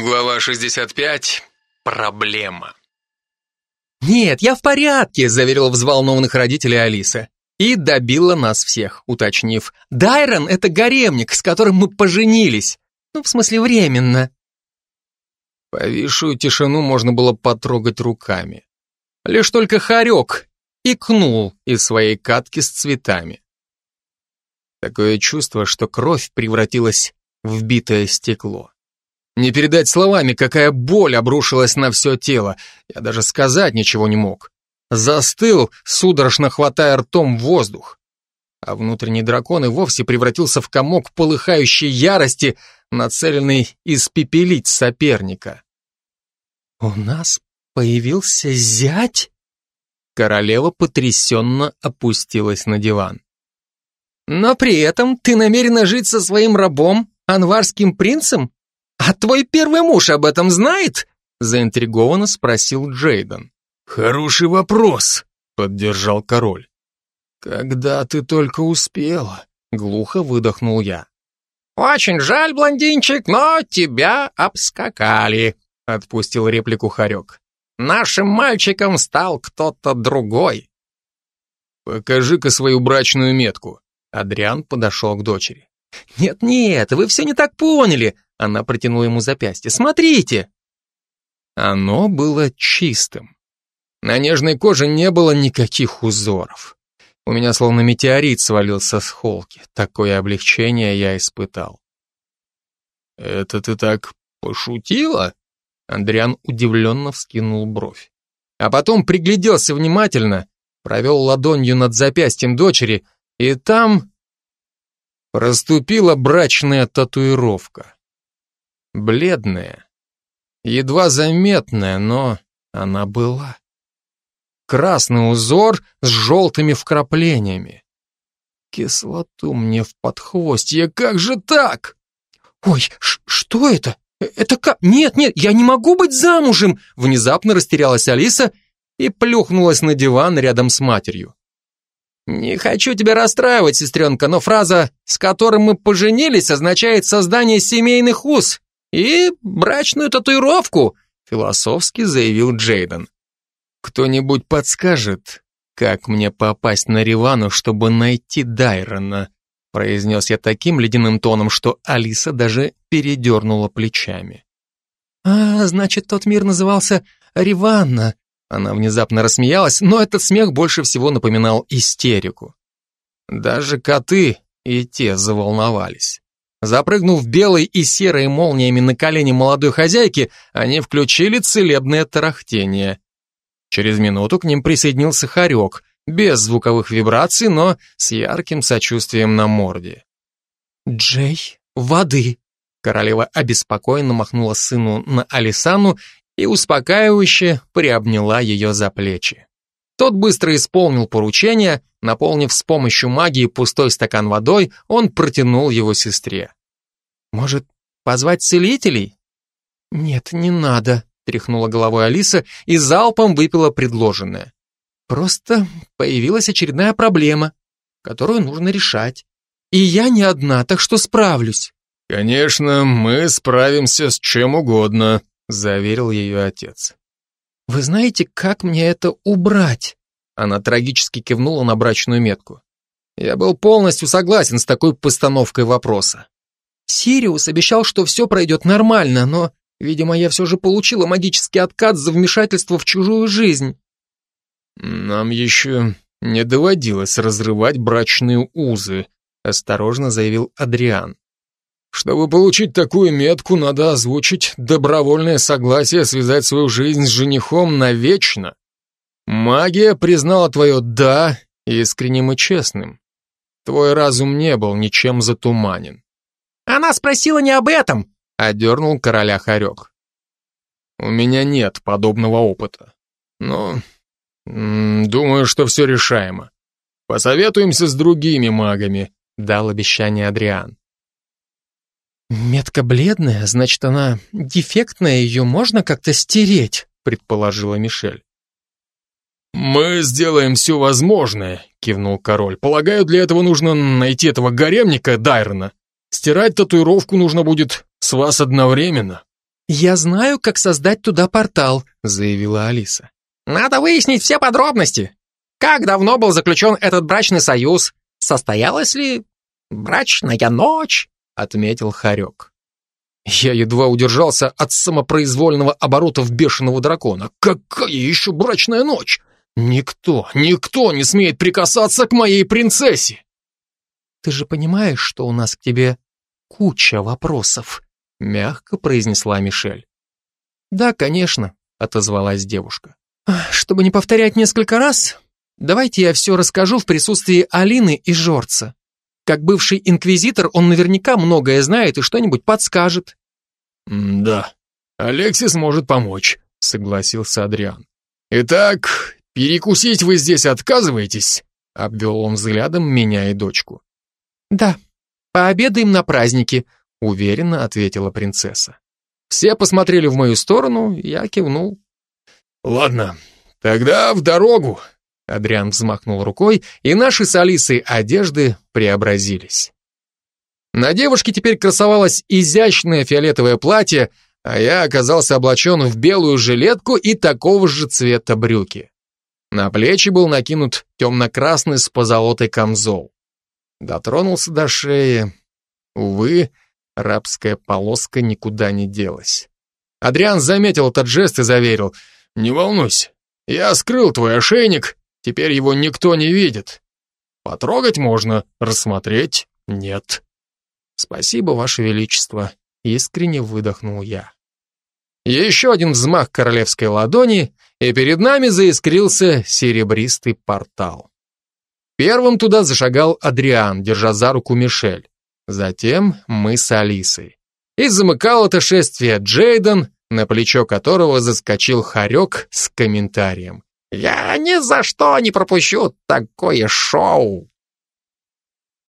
Глава 65. Проблема. «Нет, я в порядке», — заверила взволнованных родителей Алиса. И добила нас всех, уточнив. «Дайрон — это гаремник, с которым мы поженились. Ну, в смысле, временно». Повисшую тишину можно было потрогать руками. Лишь только хорек икнул из своей катки с цветами. Такое чувство, что кровь превратилась в битое стекло. Не передать словами, какая боль обрушилась на все тело. Я даже сказать ничего не мог. Застыл, судорожно хватая ртом воздух. А внутренний дракон и вовсе превратился в комок полыхающей ярости, нацеленный испепелить соперника. «У нас появился зять?» Королева потрясенно опустилась на диван. «Но при этом ты намерена жить со своим рабом, анварским принцем? А твой первый муж об этом знает?» заинтригованно спросил Джейден. «Хороший вопрос», — поддержал король. «Когда ты только успела?» — глухо выдохнул я. «Очень жаль, блондинчик, но тебя обскакали», — отпустил реплику Харек. Нашим мальчиком стал кто-то другой. Покажи-ка свою брачную метку. Адриан подошел к дочери. Нет-нет, вы все не так поняли. Она протянула ему запястье. Смотрите. Оно было чистым. На нежной коже не было никаких узоров. У меня словно метеорит свалился с холки. Такое облегчение я испытал. «Это ты так пошутила?» Андриан удивленно вскинул бровь. А потом пригляделся внимательно, провел ладонью над запястьем дочери, и там проступила брачная татуировка. Бледная, едва заметная, но она была. Красный узор с желтыми вкраплениями. Кислоту мне в подхвостье, как же так? Ой, что это? «Это как? Нет, нет, я не могу быть замужем!» Внезапно растерялась Алиса и плюхнулась на диван рядом с матерью. «Не хочу тебя расстраивать, сестренка, но фраза «с которым мы поженились» означает создание семейных уз и брачную татуировку», философски заявил Джейден. «Кто-нибудь подскажет, как мне попасть на Ривану, чтобы найти Дайрона?» произнес я таким ледяным тоном, что Алиса даже передернула плечами. «А, значит, тот мир назывался Риванна», она внезапно рассмеялась, но этот смех больше всего напоминал истерику. Даже коты и те заволновались. Запрыгнув белой и серой молниями на колени молодой хозяйки, они включили целебное тарахтение. Через минуту к ним присоединился хорек, без звуковых вибраций, но с ярким сочувствием на морде. «Джей, воды!» Королева обеспокоенно махнула сыну на Алисану и успокаивающе приобняла ее за плечи. Тот быстро исполнил поручение, наполнив с помощью магии пустой стакан водой, он протянул его сестре. «Может, позвать целителей?» «Нет, не надо», — тряхнула головой Алиса и залпом выпила предложенное. Просто появилась очередная проблема, которую нужно решать. И я не одна, так что справлюсь. Конечно, мы справимся с чем угодно, заверил ее отец. Вы знаете, как мне это убрать? Она трагически кивнула на брачную метку. Я был полностью согласен с такой постановкой вопроса. Сириус обещал, что все пройдет нормально, но, видимо, я все же получила магический откат за вмешательство в чужую жизнь. «Нам еще не доводилось разрывать брачные узы», осторожно заявил Адриан. «Чтобы получить такую метку, надо озвучить добровольное согласие связать свою жизнь с женихом навечно. Магия признала твое «да» искренним и честным. Твой разум не был ничем затуманен». «Она спросила не об этом», — одернул короля Харек. «У меня нет подобного опыта. Но «Думаю, что все решаемо. Посоветуемся с другими магами», — дал обещание Адриан. «Метка бледная, значит, она дефектная, ее можно как-то стереть», — предположила Мишель. «Мы сделаем все возможное», — кивнул король. «Полагаю, для этого нужно найти этого гаремника Дайрона. Стирать татуировку нужно будет с вас одновременно». «Я знаю, как создать туда портал», — заявила Алиса. «Надо выяснить все подробности. Как давно был заключен этот брачный союз? Состоялась ли брачная ночь?» — отметил Харек. Я едва удержался от самопроизвольного оборотов бешеного дракона. Какая еще брачная ночь? Никто, никто не смеет прикасаться к моей принцессе. Ты же понимаешь, что у нас к тебе куча вопросов, мягко произнесла Мишель. Да, конечно, отозвалась девушка. Чтобы не повторять несколько раз, давайте я все расскажу в присутствии Алины и Жорца. Как бывший инквизитор, он наверняка многое знает и что-нибудь подскажет. «Да, Алексис может помочь», — согласился Адриан. «Итак, перекусить вы здесь отказываетесь?» — обвел он взглядом меня и дочку. «Да, пообедаем на празднике», — уверенно ответила принцесса. Все посмотрели в мою сторону, я кивнул. «Ладно, тогда в дорогу», — Адриан взмахнул рукой, и наши с Алисой одежды преобразились. На девушке теперь красовалось изящное фиолетовое платье, а я оказался облачен в белую жилетку и такого же цвета брюки. На плечи был накинут темно-красный с позолотой камзол. Дотронулся до шеи. Увы, рабская полоска никуда не делась. Адриан заметил этот жест и заверил. «Не волнуйся, я скрыл твой ошейник, теперь его никто не видит. Потрогать можно, рассмотреть нет». «Спасибо, Ваше Величество», — искренне выдохнул я. Еще один взмах королевской ладони, и перед нами заискрился серебристый портал. Первым туда зашагал Адриан, держа за руку Мишель. Затем мы с Алисой. И замыкал это шествие Джейден, на плечо которого заскочил Харек с комментарием. «Я ни за что не пропущу такое шоу!»